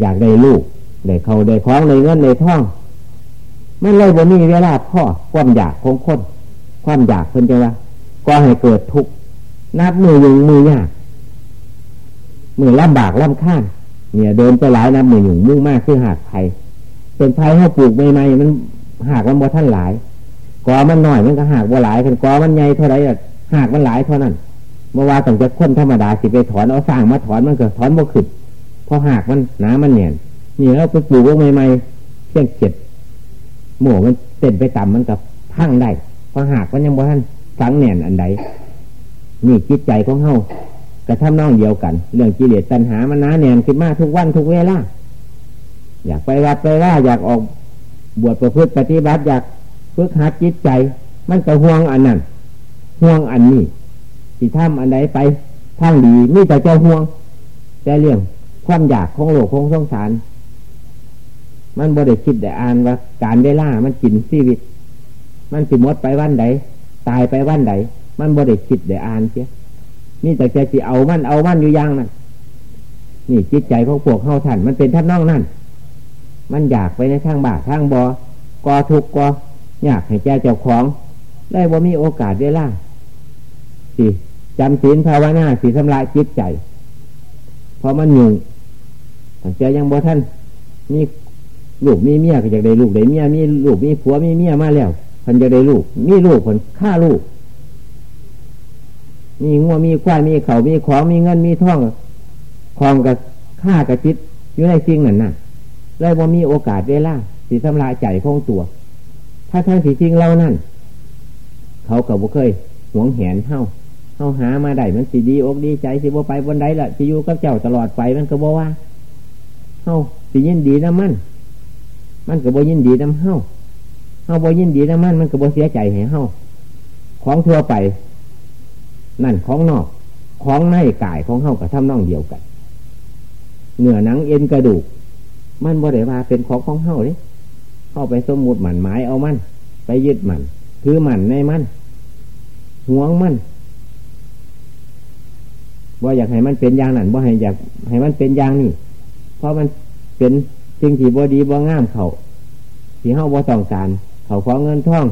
อยากได้ลูกได้เขาได้คล้องได้เงินได้ท่องมันเลยบ่มีเวลาพ่อความอยากของคน ความอยากเพิ่นจะว่าก็ให้เกิดทุกข์นับมือยุงมือยากมือลำบากลำข้านเนี่ยเดินไปหลายนับมือยุงมุ่งมากคือหากไผ่เป็นไผ่เขาปลูกใหม่ๆมันหากมันบ่ท่านหลายกอมันหน้อยมันก็หากบ่หลายกันกอมันใหญ่เท่าไรหากมันหลายเท่านั้นเมื่อว่าต้องจะค้นธรรมดาสิไปถอนเอาสร้างมาถอนมันก็ถอนบ่ขึ้น พราะหากมันหนามันเนียนนี่เราไปปลูกใหม่ๆเพียงเจ็ดหมูมันเต้นไปต่ำมันกับพังได้พราะหากมันยังบ่ท่านฝังแน่นอันใดนี่จิตใจของเฮากระทำนองเดียวกัน เรื่องกิเลสตัณหามันหนาแน่นขึ้นมาทุกวันทุกเวลาอยากไปวัดไปว่าอยากออกบวชประพฤติปฏิบัติอยากฝึกหัดจิตใจ มันก็ห่วงอันนั้นห่วงอันนี้ที่ทำอันใดไปทางดีนี่แต่เจ้าห่วงแต่เรื่อง ความอยากของโลกของสงสาร มันบ่ได้คิดแต่อ่านว่าการได้ล่ามันกินชีวิต มันสิมดไปวันใดตายไปวันใดมันบ่ได้คิดได้อ่านเสียนี่แต่ใจสิเอามันเอามันอยู่ย่างนั้นนี่จิตใจของพวกเข้าทันมันเป็นท่านน้องนั่น มันอยากไปในทางบาทางบอกอทุกกออยากให้แกเจ้าของ ได้บ่ามีโอกาสเวลาสิจำศีลภาวนาสีสำลายจิตใจ เพราะมันยู่ถ้า เจยังบ่ท่านมีลูกมีเมียก็อยากได้ลูกได้เมียมีลูกมีผัวมีเมียมาแล้วพันจะได้ลูก มีลูกคนฆ่าลูก มีงัวมีควายมีเขามีของมีเงินมีท่องคลองกับฆ่ากับจิตอยู่ในสิ่งนั้นน่ะเลยว่ามีโอกาสเวลาสีทำลายใจของตัว ถ้าท่างสีจริงเรานั่น เขากับบุเคยหวงแหนเท่าเท่าหามาได้มันสีดีอกดีใจสิบไปบนใดละสิอยู่กับเจ้าตลอดไปมันก็บอกว่า เท่าสียินดีนะมัน มันก็บยินดีน้ำเท่าเฮาบยินดีนะมัน มันก็บเสียใจให้เฮาของทั่วไป นั่นของนอก ของในกายของเฮากับทำน่องเดียวกันเหนื้อหนังเอ็นกระดูก มันบ่ได้ว่าเป็นของของเฮาเลยเข้าไปสมมุติหมันหมายเอามัน ไปยึดมันถือมันในมันห่วงมันว่าอยากให้มันเป็นอย่างนั้นว่าให้อยากให้มันเป็นอย่างนี้เพราะมัน เป็นสิ่งที่บ่ดีบ่งามเขาที่เฮาบ่ต้องการ เขาขอเงินท่อง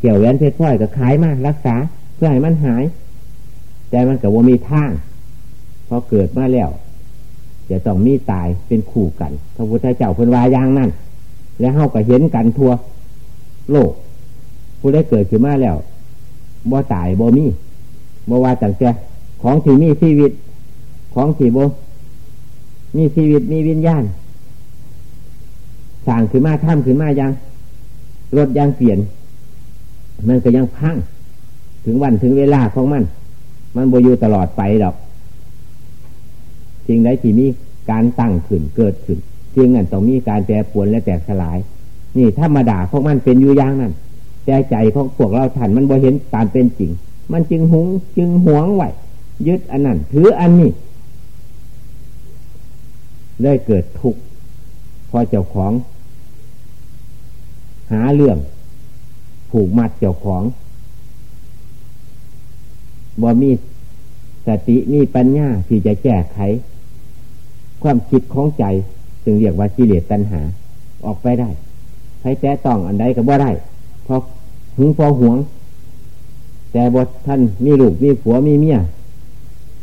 เกี่ยวแหวนเพชรพลอยก็ขายมารักษา เพื่อให้มันหายแต่มันกับว่ามีทางพอเกิดมาแล้วจะต้องมีตายเป็นคู่กันพระพุทธเจ้าเป็นวายางนั่นแล้วเฮาก็เห็นกันทั่ว โลก ผู้ได้เกิดขึ้นมาแล้วบ่ตายบ่มีบ่ว่าจังเจ้ของที่มีชีวิต ของที่บ่ มีชีวิตมีวิญญาณสั่งขึ้นมาท่ามขึ้นมายังรถยังเปลี่ยน มันก็ยังพัง ถึงวันถึงเวลาของมัน มันบอยู่ตลอดไปหรอกสิ่งใดที่มีการตั้งขึ้นเกิดขึ้นสิ่งนั้นต้องมีการแปรปวนและแตกสลาย นี่ธรรมดาของมันเป็นอยู่อย่างนั้นแต่ใจของพวกเราท่านมันบ่เห็นตามเป็นจริง มันจึงหงจึงหวงไหวยึดอันนั้นถืออันนี้ ได้เกิดทุกข์พอเจ้าของ หาเรื่อง ผูกมัดเจ้าของบ่มีสติมีปัญญาที่จะแก้ไข ความคิดของใจจึงเรียกว่ากิเลสตัณหา ออกไปได้ใช้แต่ต้องอันใดก็บ่ได้เพราะหึงพอหวง แต่บทท่านมีลูกมีผัวมีเมีย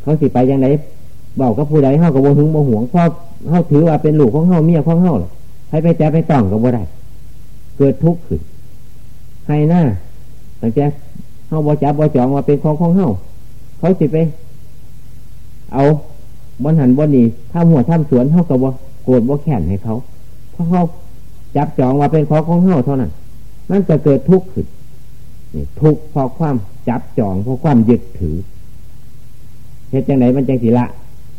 เขาสิไปยังไงบอกกับผู้ใดเฮากับบ่หึงบ่หวงเพราะ เฮาถือว่าเป็นลูกของเฮาเมียของเฮาหรอให้ไปแต่ไปต้องก็บ่ได้ เกิดทุกข์ขึ้นให้หน้าตั้งแต่เฮาบ่จับบ่จองว่าเป็นของของเฮาเขาสิไป เอาบนหันบนนี้ถ้าหัวทำสวนเท่ากับว่าโกรธว่าแข่นให้เขาเพราะเขาจับจองว่าเป็นของของเฮาเท่านั้นนั่นจะเกิดทุกข์ขึ้นนี่ทุกข์เพราะความจับจองเพราะความยึดถือเหตุจังไหนมันจังสีละ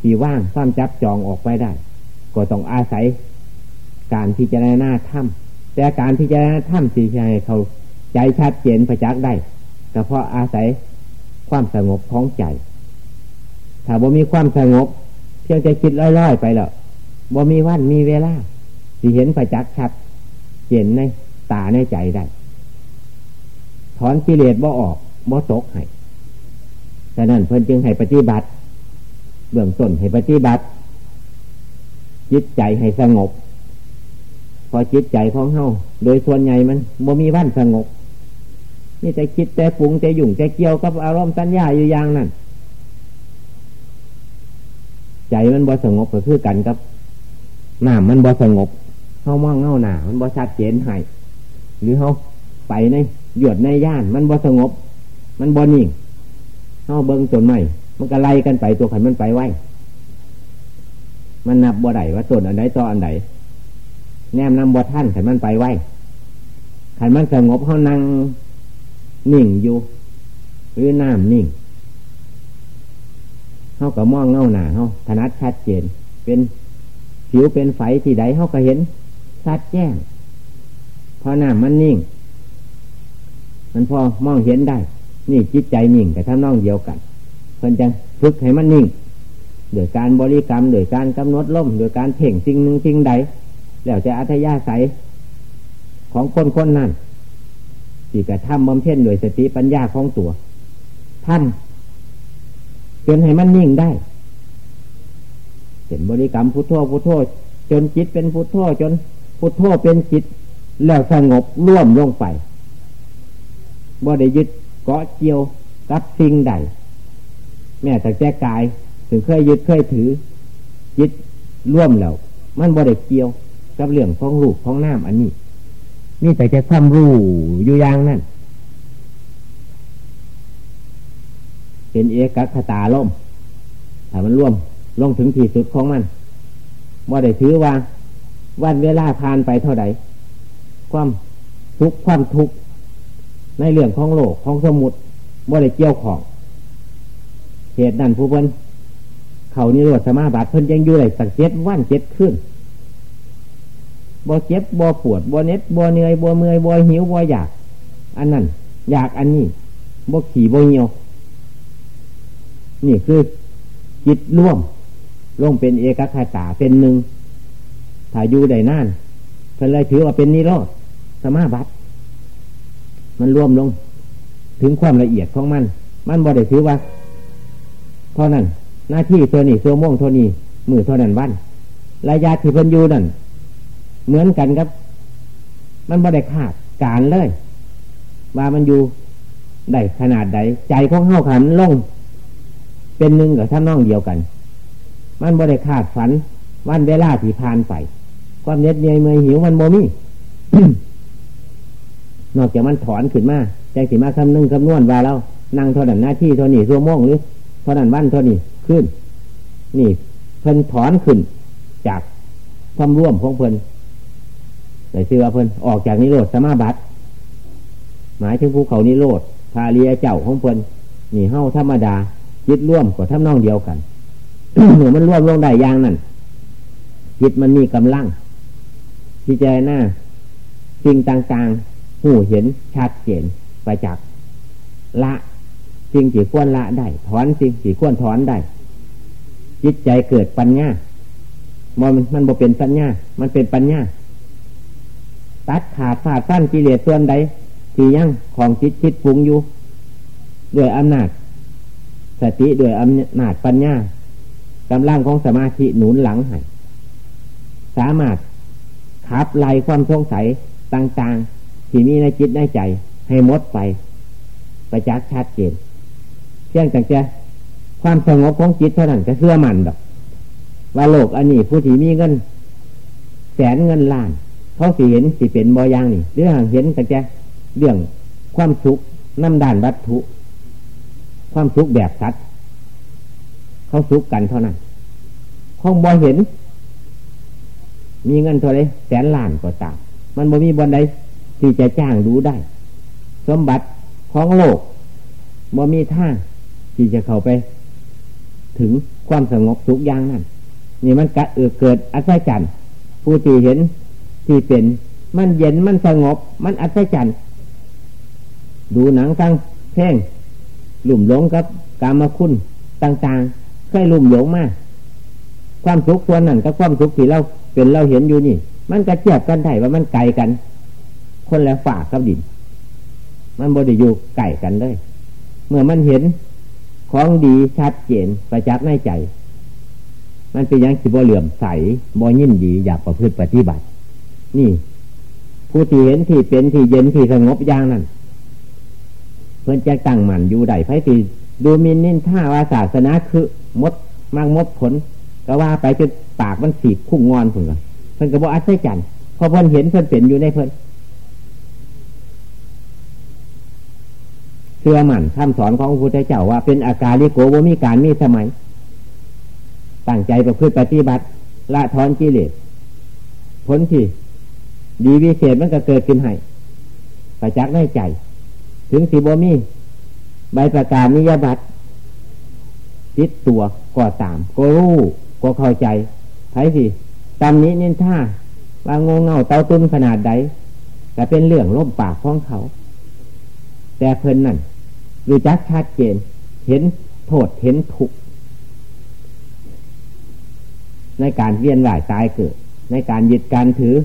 สีว่างความจับจองออกไปได้ ก็ต้องอาศัย การที่จะในหน้าถ้ำแต่การที่จะทำสีให้เขาใจชัดเจนประจักษ์ได้ก็เพราะอาศัยความสงบของใจ ถ้าบ่มีความสงบ เพียงจะคิดล่อยๆไปแล้วบ่มีวันมีเวลาสิเห็นประจักษ์ชัดเจนในตาในใจได้ ถอนกิเลสบ่ออกบ่ตกให้แต่นั้นเพิ่อนจึงให้ปฏิบัติ เบื้องต้นให้ปฏิบัติ จิตใจให้สงบ พอจิตใจของเฮาโดยส่วนใหญ่มันบ่มีวันสงบนี่แต่คิดแต่ปรุงแต่ยุ่งแต่เกี่ยวกับอารมณ์สัญญาอยู่อย่างนั้นใจมันบ่สงบก็คือกันกับหน้ำมันบ่สงบเฮามองเงาหน้ามันบ่ชัดเจนให้หรือเฮาไปในหยดในย่าน มันบ่สงบ มันบ่นิ่งเฮาเบิ้งจนใหม่มันก็ไล่กันไปตัวขันมันไปไว้ มันนับบ่ได้ว่าต้นอันใดต่ออันใดแนมนำบ่ท่านขันมันไปไว้ขันมันสงบเฮานั่งนิ่งอยู่ หรือน้ำนิ่งเขาก็มองเงาหนาเขาถนัดชัดเจน เป็นผิวเป็นไฟที่ใดเขาก็เห็นชัดแจ้งพอหน้ามันนิ่ง มันพอมองเห็นได้ นี่จิตใจนิ่งแต่ถ้าน้องเดียวกันเพิ่นจะฝึกให้มันนิ่ง โดยการบริกรรมโดยการกำหนดล่มโดยการเพ่งสิ่งหนึ่งสิ่งใด แล้วจะอัธยาศัยของคนคนนั้นที่กระทำบำเพ็ญโดยสติปัญญาของตัวท่านจนให้มันนิ่งได้เป็นบริกรรมพุทโธพุทโธจนจิตเป็นพุทโธจนพุทโธเป็นจิต แล้วสงบร่วมลงไปบ่ได้ยึดเกาะเกี่ยวกับสิ่งใด แม้แต่แจ้กาย ถึงเคยยึดเคยถือจิตร่วมแล้วมันบ่ได้เกี่ยวกับเรื่องของลูกของน้ำอันนี้นี่แต่จะความรู้อยู่อย่างนั้นเป็นเอกคตาล่มถ้ามันร่วมลงถึงที่สุดของมันว่าได้ถือว่า วันเวลาผ่านไปเท่าไหร่ความทุกข์ความทุกข์ในเรื่องของโลกของสมุดว่าได้เกี่ยวของเหตุนั้นผู้เพิ่น เขานี่รวดสมาบัติเพิ่นยังอยู่เลยสักเจ็ดวันเจ็ดขึ้นบ่เจ็บบ่ปวดบ่เน็ดบ่เหนื่อยบ่เมื่อยบ่หิวบ่อยาก อันนั้น อยากอันนี้บ่ขี่บ่เหี่ยว นี่คือจิตร่วมลงเป็นเอกคตาเป็นหนึ่งถ้าอยู่ได้นานเพิ่นเลยถือว่าเป็นนิโรธสมาบัติมันรวมลง ถึงความละเอียดของมัน มันบ่ได้ถือว่าเพราะนั้น หน้าที่ตัวนี้ตัวม่วงตัวนี้มือเท่านั้นวันระยะที่เพิ่นอยู่นั่นเหมือนกันครับ มันบ่ได้ขาดการเลย ว่ามันอยู่ได้ขนาดใดใจของเข้าขันลง เป็นหนึ่งกับท่านน้องเดียวกัน มันบ่ได้ขาดฝัน วันเวลาที่ผ่านไป ความเน็ดเหนื่อยเมื่อยหิวมันโมมี่นอกจากมันถอนขึ้นมาใจสิมาคำนึงคำนวณว่าเรานั่งเท่านั้นหน้าที่เท่านี้ตัวม่วงหรือเท่านั้นวันเท่านี้ ขึ้น นี่เพิ่นถอนขึ้น จากความร่วมของเพิ่นแต่ชื่อว่าเพิ่นออกจากนิโรธสมาบัติหมายถึงภูเขานิโรธพาเรียเจ้าของเพิ่นนี่เฮ้าธรรมดาจิตร่วมกับทำนองเดียวกันเหมือนมันร่วมลงได้อย่างนั้นจิตมันมีกำลังที่ใจหน้าสิ่งต่างๆหูเห็นชัดเจนไปจากละสิ่งที่ควรละได้ ถอนสิ่งที่ควรถอนได้ จิตใจเกิดปัญญามันมันบ่เป็นปัญญา มันเป็นปัญญา ตัดขาดขาดสั้นกิเลสส่วนใด ที่ยังของจิตคิดปรุงอยู่ ด้วยอำนาจ สติด้วยอำนาจปัญญากำลังของสมาธิหนุนหลังให้สามารถขับไล่ความสงสัยต่างๆ ที่มีในจิตในใจ ให้หมดไปไปจากชัดเจนเช่นแต่จะ ความสงบของจิตเท่านั้นก็เสื่อมันดอกว่าโลกอันนี้ผู้ที่มีเงิน แสนเงินล้าน เขาสิเห็นสิเป็นบอย่างนี่เรื่องเห็นแต่จะเรื่องความสุขน้ำด่านวัตถุ ความสุขแบบสัตว์เขาสุขกันเท่านั้นห้องบอเห็น มีเงินเท่าไรแสนล้านก็ตามมันบ่มีบนใดที่จะจ้างดูได้ สมบัติของโลกบ่มีทางที่จะเข้าไป ถึงความสงบสุขอย่างนั้นนี่มันกะเออเกิดอัศจรรย์ผู้ที่เห็นที่เป็น มันเย็นมันสงบ มันอัศจรรย์ดูหนังตั้งเพลงหลุ่มหลงกับกามคุณต่างๆเคยหลุ่มหลงมากความสุขส่วนนั้นกับความสุขที่เราเป็นเราเห็นอยู่นี่ มันกระเจียบกันได้ว่ามันไกลกัน คนละฝากกับดิน มันบริอยู่ไก่กันเลย เมื่อมันเห็น ของดีชัดเจนประจักษ์ในใจ มันเป็นยังสิบ่เหลื่อมใสบ่ยินดีอยากประพฤติปฏิบัติ นี่ ผู้ที่เห็นที่เป็นที่เย็นที่สงบอย่างนั้นเพื่อนจะตั้งมั่นอยู่ใดไพ่ที่ดูมินนินท่าว่าศาสนาคือมดมากมดผล ก็ว่าไปจนปากมันสีคุ้งงอนผุนกันเพิ่อนก็บอกอัศจรรย์พอเพิ่อนเห็นเพิ่อนเป็นอยู่ในเพิ่อน เชื่อมั่นคำสอนของพระพุทธเจ้าว่าเป็นอาการลิโกว่ามีการมีสมัยตั้งใจประพฤติปฏิบัติ ละทอนกิเลสผลที่ ดีวิเศษมันก็เกิดขึ้นให้ประจักษ์ในใจ ถึงสีบมีใบประกาศนิยบัตรติดตัวก็ตาม ก็รู้ก็เข้าใจไทยสิตามนี้นินท่าว่างงเงาเตาตุ้นขนาดใดแต่เป็นเรื่องล่มปากของเขา แต่เพิ่นนั่นรู้จักชัดเจน เห็นโทษเห็นทุกข์ในการเวียนว่ายตายเกิด ในการยึดการถือ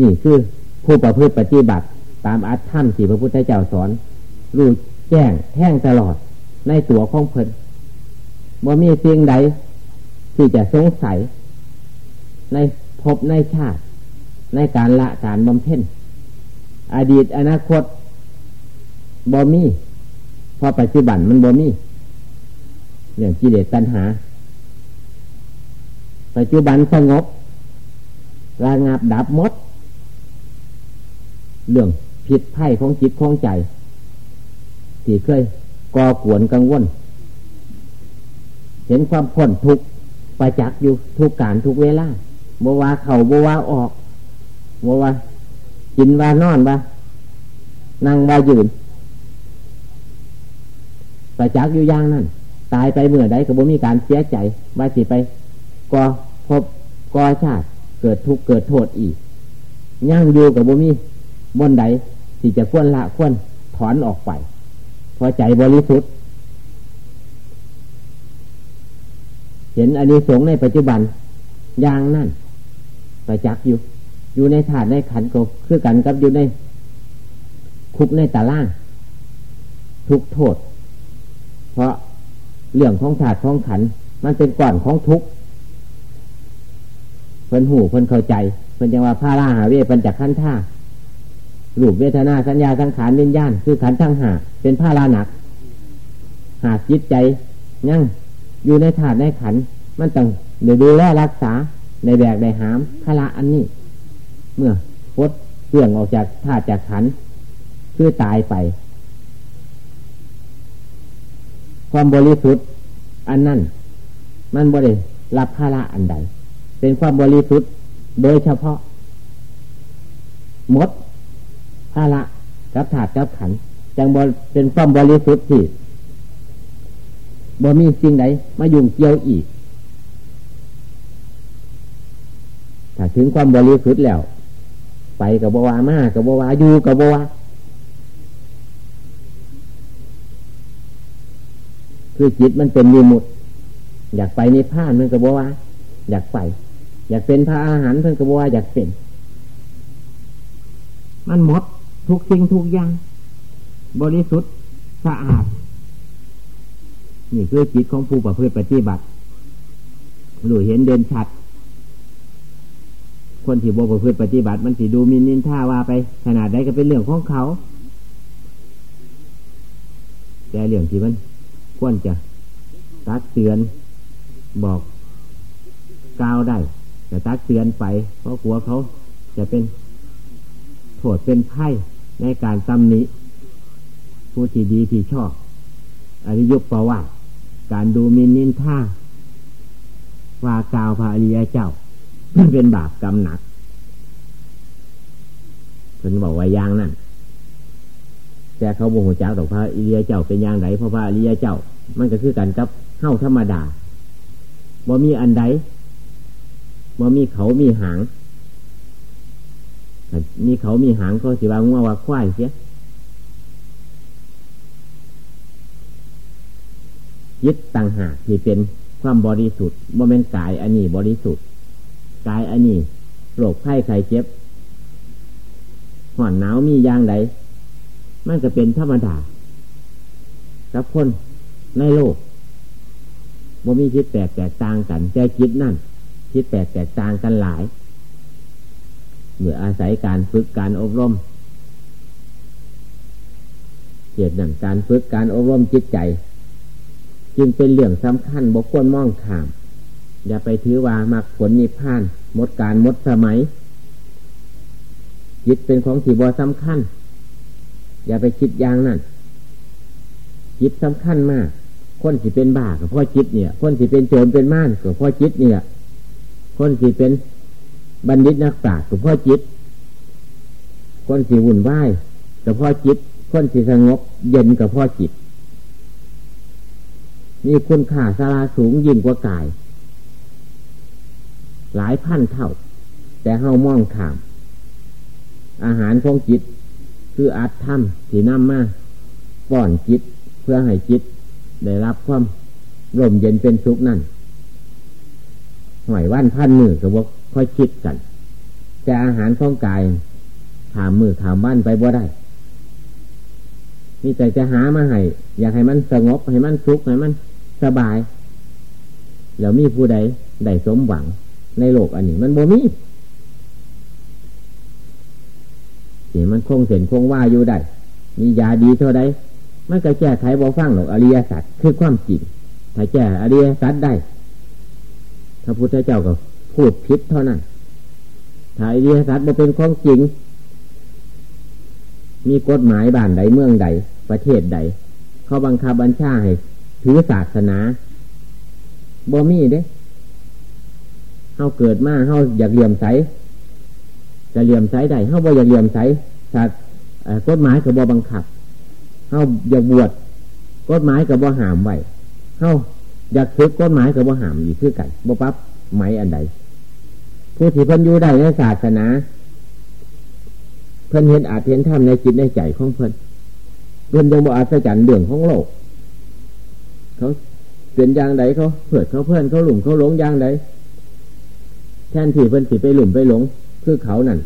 นี่คือผู้ประพฤติปฏิบัติ ตามอัตถรรมที่พระพุทธเจ้าสอน รู้แจ้งแท่งตลอดในตัวของเพิ่นว่ามีเพียงใด ที่จะสงสัย ในภพในชาติ ในการละการบำเพ็ญอดีตอนาคต บ่มีพอปัจจุบันมันบ่มีเรื่องกิเลสตัณหา ปัจจุบันสงบระงับดับมด เรื่องผิดไพ่ของจิตของใจที่เคยก่อกวนกังวล เห็นความพ้นทุกประจักษ์อยู่ทุกการทุกเวลาบว่าเข่าบว่าออกบว่ากินว่านอนว่านั่งว่ายืน ประจักษ์อยู่อย่างนั้นตายไปเมื่อใดก็บ่มีการเสียใจว่าสิไปก่อพบก่อชาติ เกิดทุกข์เกิดโทษอีกย่างอยู่กับบ่มีบนใดที่จะควรละควรถอนออกไปพอใจบริสุทธิ์เห็นอนนี้สงในปัจจุบันอย่างนั่นประจักษ์อยู่ อยู่ในถาดในขันก็คือกันกับอยู่ในคุกในตาล่าง ทุกโทษ เพราะเรื่องของถาดของขัน มันเป็นก่อนของทุกเพิ่นหูเพิ่นเข้าใจเพิ่นจังว่าพาราหาเวปัญจากขั้นท่ารูปเวทนาสัญญาสังขารวิญญาณคือขันทั้งหาเป็นผ้าลาหนัก หากจิตใจยั่งอยู่ในถาดในขัน มันต้องเดี๋ยวดูแลรักษาในแบกในหามพละอันนี้ เมื่อพดเสื่องออกจากถาดจากขัน คือตายไป ความบริสุทธิ์ อันนั้นมันบริรับภาระอันใด เป็นความบริสุทธิ์ โดยเฉพาะมดภาระกับถาดกับขันจังบเป็นความบริสุทธิ์ที่บ่มีสิ่งใดมายุ่งเกี่ยวอีก ถ้าถึงความบริสุทธิ์แล้ว ไปกับบวามากับบวาอยู่กับบวา คือจิตมันเป็นมีมุดอยากไปในผ้ามันกับบว่า อยากไป อยากเป็นพระอาหารเพื่อนกับบว่าอยากเป็น มันหมดทุกสิ่งทุกอย่าง บริสุทธิ์สะอาด นี่คือจิตของผู้ประพฤติปฏิบัติหรือเห็นเด่นชัด คนที่บประพฤติปฏิบัติมันสิดูมินนินท่าว่าไป ขนาดใดก็เป็นเรื่องของเขา แต่เรื่องที่มัน ควรจะตักเตือนบอกกล่าวได้แต่ตักเตือนไป เพราะกลัวเขาจะเป็นโทษเป็นไพ่ในการตำหนิผู้ที่ดีที่ชอบอริยกประวัติการดูมินนินท่าว่ากล่าวพระอริยเจ้า เป็นบาปกรรมหนักเพิ่นบอกว่าอย่างนั้น แต่เขาบอกหัวจ้าตอกพระอริยเจ้าเป็นอย่างไรเพราะพระอริยเจ้า มันก็คือกันกับเฮ้าธรรมดาบ่มีอันใดบ่มีเขามีหางมีเขามีหางก็สิว่างัวว่าควายเสียยึดต่างหากที่เป็นความบริสุทธิ์โมเมนกายอันนี้บริสุทธิ์กายอันนี้โรคไข้ไข้เจ็บห่อนหนาวมีอย่างใด มันจะเป็นธรรมดากับคนในโลกบ่มีคิดแตกแตกต่างกันใจคิดนั่นคิดแตกแตกต่างกันหลายเมื่ออาศัยการฝึกการอบรมเหตุนั้นการฝึกการอบรมจิตใจ จึงเป็นเรื่องสำคัญบกควรมองข้าม อย่าไปถือว่ามักผลนิพพาน หมดการหมดสมัย จิตเป็นของที่บอสำคัญ อย่าไปคิดอย่างนั้นจิตสำคัญมาก คนสิเป็นบากับพ่อจิตเนี่ย คนสิเป็นโจรเป็นม่านกับพ่อจิตเนี่ย คนสิเป็นบัณฑิตนักปราชญ์กับพ่อจิต คนสิวุ่นวายกับพ่อจิต คนสิสงบเย็นกับพ่อจิตมีคุณค่าสาราสูงยิ่งกว่ากาย หลายพันเท่า แต่เฮามองขาม อาหารของจิต คืออัตธรรมที่นำมาป้อนจิตเพื่อให้จิต ได้รับความร่มเย็นเป็นสุขนั่นหอยวันพันมือกับว่าค่อยคิดกัน แต่อาหารของกายถามมือถามบ้านไปบ่ได้มีแต่จะหามาให้อยากให้มันสงบให้มันสุขให้มันสบาย แล้วมีผู้ใดได้สมหวังในโลกอันนี้ มันบ่มี สีมันคงเส้นคงว่าอยู่ได้มียาดีเท่าใดมันก็แก้ไขบ่ฟังหรอกอริยสัจคือความจริงถ้าแก้อริยสัจได้พระพุทธเจ้าก็พูดผิดเท่านั้นถ้าอริยสัจบ่เป็นของจริง มีกฎหมายบ้านใดเมืองใด ประเทศใด เขาบังคับบัญชาให้ถือศาสนาบ่มีเด้เฮาเกิดมาเฮาอยากเลี่ยมใส จะเหลี่ยมใสได้เฮาบ่อยากเหลี่ยมใสศาสกฎหมายก็บ่บังคับเฮาอยากบวชกฎหมายกับว่าหามไว้เฮาอยากฝึกกฎหมายกับว่าหามอีกคือกันบ่ปั๊บไหมอันใดผู้ที่เพิ่นอยู่ได้ในศาสนา เพิ่นเห็นอาจเห็นธรรมในจิตในใจของเพิ่นเพิ่นยังบ่อาศจรรย์เรื่องของโลก เขาเป็นอย่างใดเขาเผื่อเขาเพื่อนเขาหลุมเขาหลงอย่างใดแทนที่เพิ่นสิไปหลุมไปหลง คือเขานั่น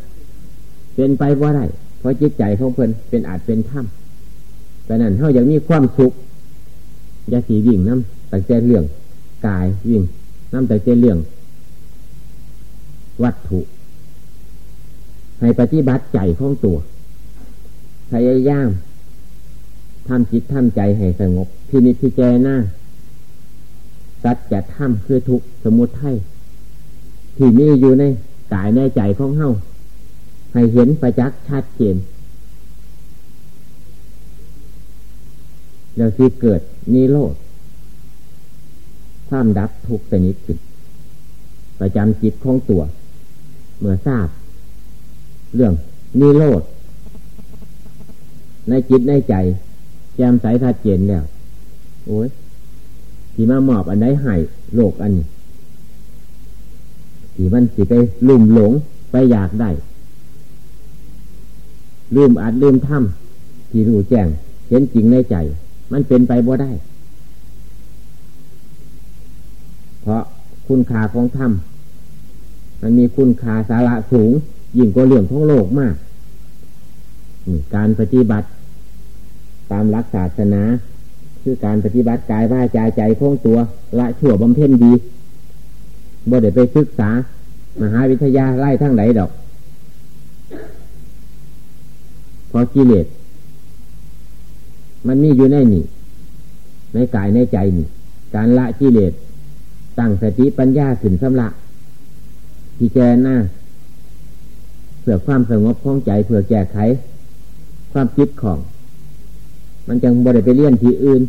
เป็นไปว่าได้เพราะจิตใจของเพิ่นเป็นอาจเป็นถ้ำแต่นั้นเขาอยากมีความสุขอย่าสีวิ่งน้ำแต่เจรื่องกายวิ่งน้ำแต่เจรื่อง วัตถุ ให้ปฏิบัติใจของตัวพยายามทำจิตทำใจให้สงบพินิจพิจารณาสัจจะทำคือทุกสมุทัยที่นี่อยู่ใน กายในใจของเฮาให้เห็นประจักษ์ชัดเจนแล้วที่เกิดนิโรธความดับทุกสนิทขึ้นประจำจิตของตัว เมื่อทราบ เรื่องนิโรธในจิตในใจแจ่มใสทัดเจนแล้ว โอ้ยที่มาหมอบอันใดให้โลกอันนี้ ที่มันสิไปลุ่มหลงไปอยากได้ลืมอัดลืมทำที่รู้แจ้งเห็นจริงในใจ มันเป็นไปบ่ได้ เพราะคุณค่าของธรรมมันมีคุณค่าสาระสูง ยิ่งกว่าเรื่องของโลกมากการปฏิบัติ ตามหลักศาสนา คือการปฏิบัติกายว่าใจใจของตัว ละชั่วบำเพ็ญดี บ่ได้ไปศึกษา มหาวิทยาไล่ทั้งไหนดอกพอกิเลสมันมีอยู่ในนี่ในกายในใจนี่ การละกิเลสตั้งสติปัญญาขึ้นสำละที่แจน้าเพื่อความสงบของใจเพื่อแก้ไข ความคิดของ มันจังบริไปเลี่ยนที่อื่น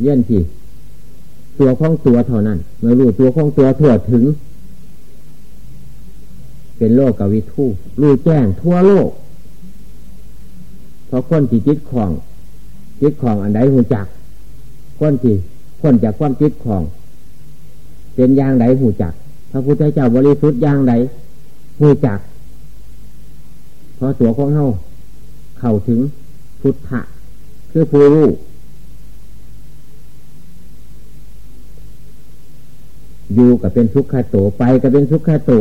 เลี่ยนที่ ตัวของตัวเท่านั้นเมื่อรู้ตัวของตัวทั่วถึง เป็นโลกกวิทูรู้แจ้งทั่วโลก เพราะคนที่จิตของจิตของอันใดหูจัก คนที่คนจากความจิตของ เป็นอย่างใดหูจัก พระพุทธเจ้าบริสุทธิ์อย่างใดหูจัก เพราะตัวของเฮาเข้าถึงพุทธะคือผู้รู้ อยู่กับเป็นทุกขโตไปกับเป็นทุกขโต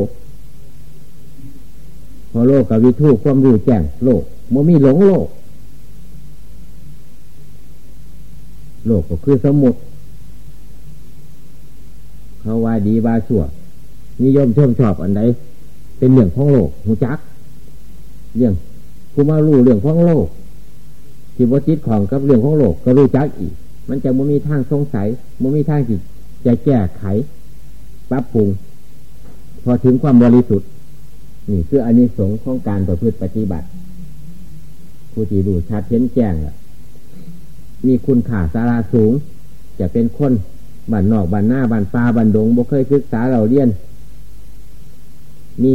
พอโลกกับวิทูความรู้แจ้งโลกโมมีหลงโลก โลกก็คือสมุดเขาว่าดีว่าชั่วนิยมชมชอบอันใดเป็นเรื่องของโลกหูจัก เรื่องผู้มารู้เรื่องของโลกที่วจิตของกับเรื่องของโลกก็รู้จักอีก มันจะม่มีทางสงสัยม่มีทางที่จะแก้ไข ปรับปรุง พอถึงความบริสุทธิ์นี่คืออันนี้สงของการประพฤติปฏิบัติ ผู้ที่รู้ชัดเห็นแจ้งมีคุณค่าสาราสูง จะเป็นคนบันนอกบันหน้าบันฟ้าบันดงบ่เคยศึกษาเราเรียนมี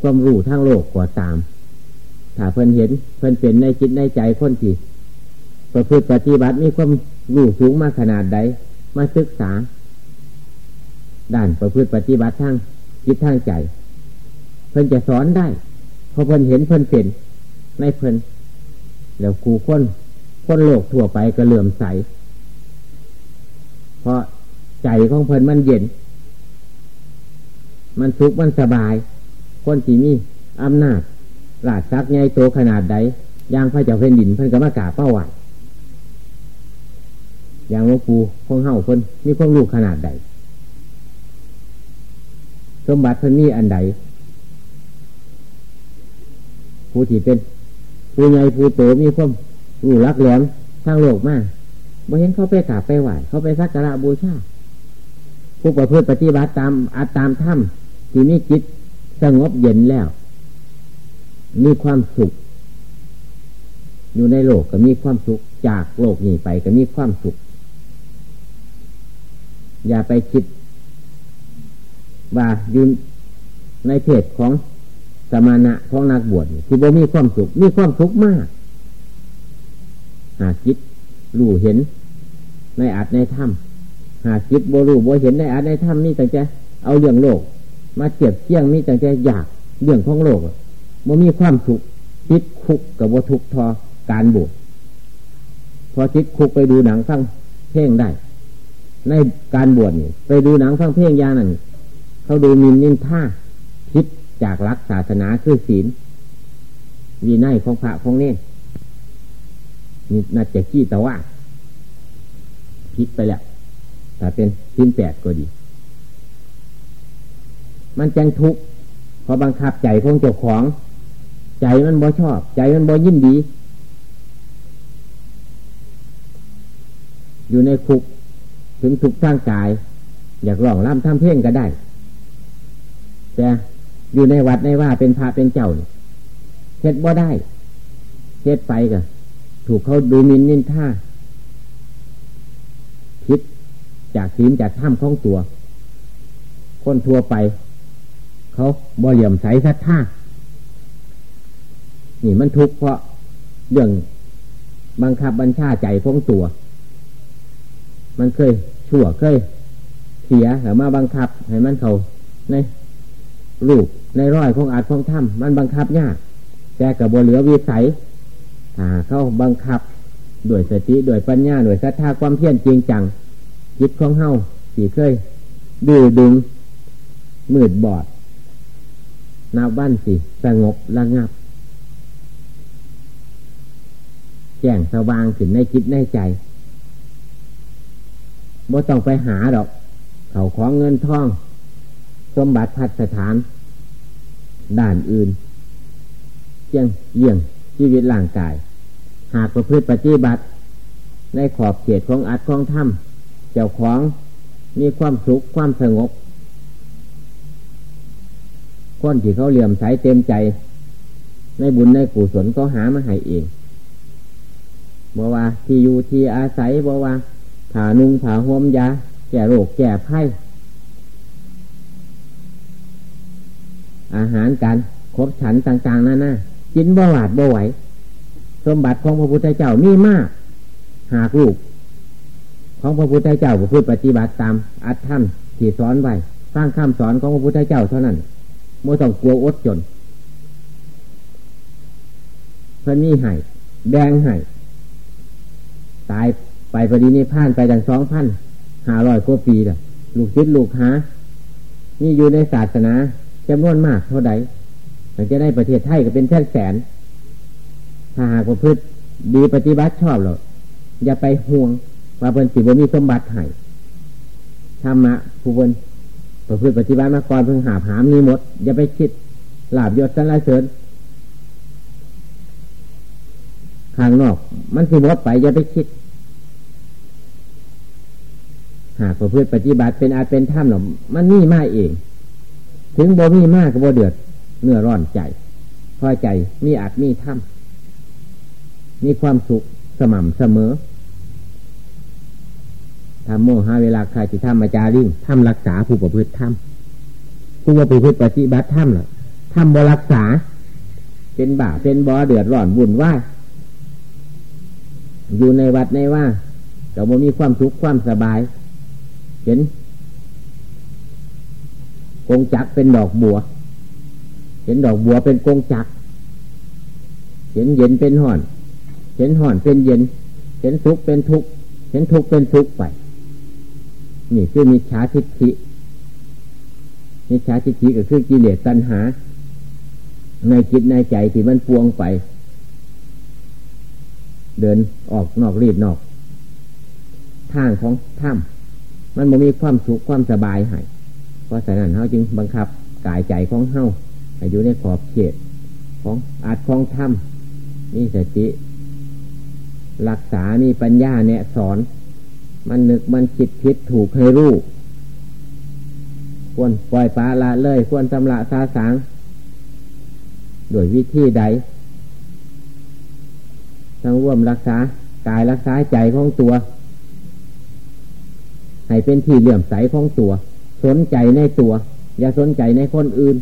ความรู้ทางโลกกว่าตาม ถ้าเพิ่นเห็น เพิ่นเป็นในจิตในใจคนที่ประพฤติปฏิบัติมีความรู้สูงมากขนาดใดมาศึกษา ด้านประพฤติปฏิบัติทางจิตทางใจ เพิ่นจะสอนได้เพราะเพิ่นเห็นเพิ่นเป็นในเพิ่นแล้วครูคนคนโลกทั่วไปก็เลื่อมใส เพราะใจของเพิ่นมันเย็น มันสุขมันสบาย คนที่มีอำนาจราชซักใหญ่โตขนาดใดย่างพระเจ้าแผ่นดินเพิ่นก็มากราบเป้าหวานอย่างหลวงปู่คงเฮาเพิ่นมีความรู้ขนาดใด สมบัติเพิ่นมีอันใดผู้ที่เป็นผู้ใหญ่ผู้โตมีความรู้รักแหลมทางโลกมากม่เห็นเขาไปกราบไปไหวเขาไปสักการะบูชาผู้ประพฤติปฏิบัติตามอาตามถ้ำที่นี้จิตสงบเย็นแล้ว มีความสุข อยู่ในโลกก็มีความสุข จากโลกนี้ไปก็มีความสุข อย่าไปคิด ว่ายืนในเพศของสมาณะของนักบวชที่บ่มีความสุขมีความสุขมากหาคิดรู้เห็น ในอัดในถ้ำหาคิดบ่รู้บ่เห็นในอัดในถ้ำนี่แต่จเอาเรื่องโลก มาเจ็บเที่ยงนี่แต่จอยากเรื่องของโลกบ่มีความสุขคิดคุกกับวัตถุทอการบวชพอคิดคุกไปดูหนังฟังเพลงได้ ในการบวชนี่ไปดูหนังฟังเพลงยานั่น เขาดูมินนินท่าคิดจากรักศาสนาคือศีลวีไนของพระของเนนี่น่าจะขี้แต่ว่าพิดไปแล้วแต่เป็นสิ้นแปดก็ดี มันจังทุกข์พอบังคับใจของเจ้าของ ใจมันบ่ชอบ ใจมันบ่ยินดี อยู่ในคุกถึงทุกข์ทางกาย อยากร้องร่ำทำเพลงก็ได้ แต่อยู่ในวัดในว่าเป็นพระเป็นเจ้าเฮ็ดบ่ได้เฮ็ดไปก็ถูกเขาดูมินนินท่าคิดจากศีลจากถ้ำของตัว คนทั่วไป เขาบ่เหลี่ยมใสสัทธานี่มันทุกข์เพราะเรื่องบังคับบัญชาใจของตัว มันเคยชั่วเคยเสียแต่มาบังคับให้มันเขาใน รูปในร้อยของอาจของถ้ำมันบังคับยากแต่กับบเหลือวิสัยถ้าเขาบังคับด้วยสติด้วยปัญญาด้วยศรัทธาความเพียรจริงจังจิตของเฮาสี่เคยดื้อดึงมืดบอดนาบ้านสิสงบระงับ แจ้งสว่างขึ้นในจิตในใจบ่ต้องไปหาดอก เขาของเงินทอง สมบัติพัฒสถาน ด้านอื่นเจียงเยี่ยงชีวิตร่างกาย หากประพฤติปฏิบัติ ในขอบเขตของอัดของถ้ำเจ้าของมีความสุขความสงบคนที่เขาเหลี่ยมใสเต็มใจ ในบุญในกุศลก็หามาให้เองบอกว่าที่อยู่ที่อาศัยบอกว่าผ่านุงผาห่มยาแก่โรคแก่ไข้ อาหารการครบฉันต่าง ๆนั่นนะกินบ่หวาดบ่ไหวสมบัติของพระพุทธเจ้ามีมาก หากลูกของพระพุทธเจ้าผู้พูดปฏิบัติตามอัตท่านที่สอนไว้สร้างคำสอนของพระพุทธเจ้าเท่านั้นไม่ต้องกลัวอดจนเพื่อนี่ให้แดงให้ตายไปพอดีนี่ผ่านไปดังสองพันห้าร้อยกว่าปีแล้วลูกศิษย์ลูกหานี่อยู่ในศาสนา จำนวนมากเท่าใดมันจะได้ประเทศไทยก็เป็นแสนแสน ถ้าหากประพฤติดีปฏิบัติชอบหรอกอย่าไปห่วงว่าเป็นสิบมีสมบัติให้ธรรมะผู้คนประพฤติปฏิบัติมาก่อนเพิ่งหาหามีหมด อย่าไปคิดหลาบยศสันลเสริญข้างนอก มันคือหมดไปอย่าไปคิด หากประพฤติปฏิบัติเป็นอาจเป็นถ้ำหนอมันนี่มาเอง ถึงบ่มีมากก็บ่เดือดเนื้อร้อนใจ พอใจมีอาจมีถ้ำมีความสุขสม่ำเสมอทำโมหาเวลาใครจะทำมาจาริ่งทำรักษาผู้ประพฤติทำผู้ประพฤติปฏิบัติทำหรอทำบ่รักษา เป็นบ่าเป็นบอเดือดร้อนวุ่นวายอยู่ในวัดในว่าแต่บ่มีความสุขความสบาย เห็น กงจักเป็นดอกบัว เห็นดอกบัวเป็นกงจัก เห็นเย็นเป็นห่อน เห็นห่อนเป็นเย็น เห็นทุกเป็นทุก เห็นทุกเป็นทุกไป นี่คือมิจฉาทิฏฐิมิจฉาทิฏฐิก็คือกิเลสตัณหา ในจิตในใจที่มันพวงไป เดินออกนอกรีดนอก ทางของถ้ำมันม่มีความสุขความสบายให้ เพราะฉะนั้นเขาจึงบังคับกายใจของเฮาให้อยู่ในขอบเขตของอาจของถ้ำนี่สติ รักษานี่ปัญญาเนี่ยสอน มันนึกมันคิดผิดถูกให้รู้ควรปล่อยปลาละเลย ควรสำละซาสางโดยวิธีใดทั้งร่วมรักษากายรักษาใจของตัว ให้เป็นที่เหลื่อมใสของตัว สนใจในตัว อย่าสนใจในคนอื่น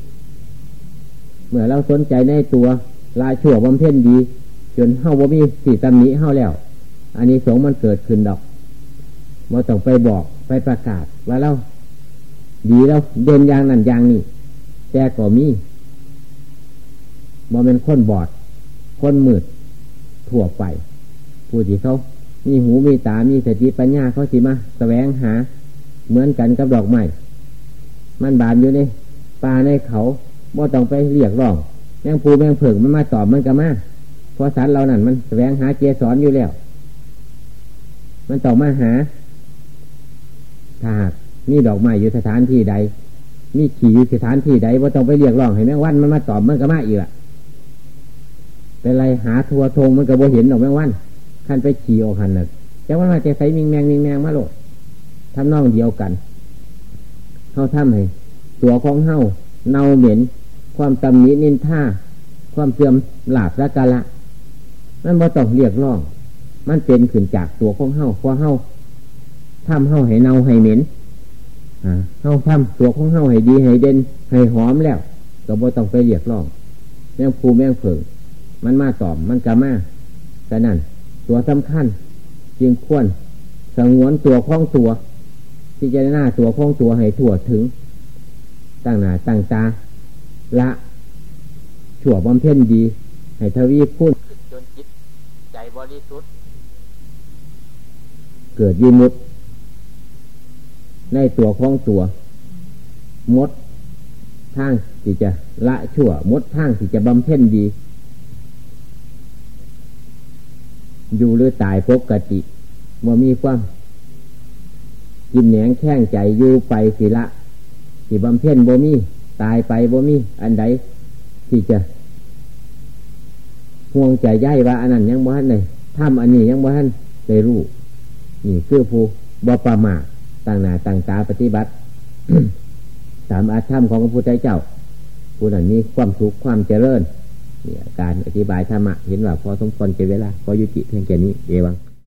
เมื่อเราสนใจในตัวลาชั่วบำเพ็ญดี จนเฮ้าว่ามีสีตำหนิเฮ้าแล้ว อันนี้สงมันเกิดขึ้นดอกเราต้องไปบอกไปประกาศว่าเราดีแล้วเด่นอย่างนั้นอย่างนี้แต่ก็มีบ่เป็นคนบอด คนมืดทั่วไปผู้ที่เขามีหูมีตา มีสติปัญญาเขาสิมาแสวงหา เหมือนกันกับดอกไม้ มันบานอยู่ในป่าในเขาบ่ต้องไปเรียกร้องแมงปูแมงเผิงมันมาตอบมันก็มาเพราะสัตว์เรานั่นมันแสวงหาเจสอนอยู่แล้ว มันต้องมาหาถ้ามีดอกไม้อยู่สถานที่ใดมีขี่อยู่สถานที่ใดว่าต้องไปเรียกร้องให้แมงวันมันมาตอบมันก็มาอีกอะเป็นไรหาทัวทงมันก็บ่เห็นดอกแมงวันขันไปขี่ออกหันน่ะจะว่ามาจะใส่มิงแมงมิงแมงมาโลดทำน่องเดียวกัน เขาทำให้ตัวของเฮาเน่าเหม็น ความตำหนินินท่าความเสื่อมหลาบละกะละมันบ่ต้องเรียกร้อง มันเป็นขึ้นจากตัวของเฮาเพราะเฮาทำเห่าให้เน่าให้เหม็นเห่าทำตัวของเห่าให้ดีให้เด่นให้หอมแล้วก็บ่ต้องไปเรียกร้องแมงภูแมงเผิงมันมาตอบมันกะมาแต่นั่นตัวสำคัญ จึงควรสงวนตัวคล้องตัว ที่จะหน้าตัวคล้องตัวให้ถั่วถึง ตั้งหน้าตั้งตาละชั่วบำเพ็ญดี ให้ทวีพูดจนจิตใจบริสุทธิ์เกิดยิมุตในตัวของตัวมดทางที่จะละชั่วมดทางที่จะบำเพ็ญดี อยู่หรือตายปกติม่มีความ กินแหนงแข้งใจอยู่ไปสิละที่บำเพ็ญบ่มีตายไปบ่มีอันใดที่จะห่วงใจย่ายว่าอันนั้นยังบ่ทันเลยทำอันนี้ยังบ่ทันได้รู้นี่คือผู้บ่ประมาตั้งหน้าตั้งตาปฏิบัติตามอาธรรมของพระพุทธเจ้าผู้นั้นมีความสุขความเจริญการอธิบายธรรมะเห็นว่าพอสมควรเจเวลาพอยุติเพียงแค่นี้เอวัง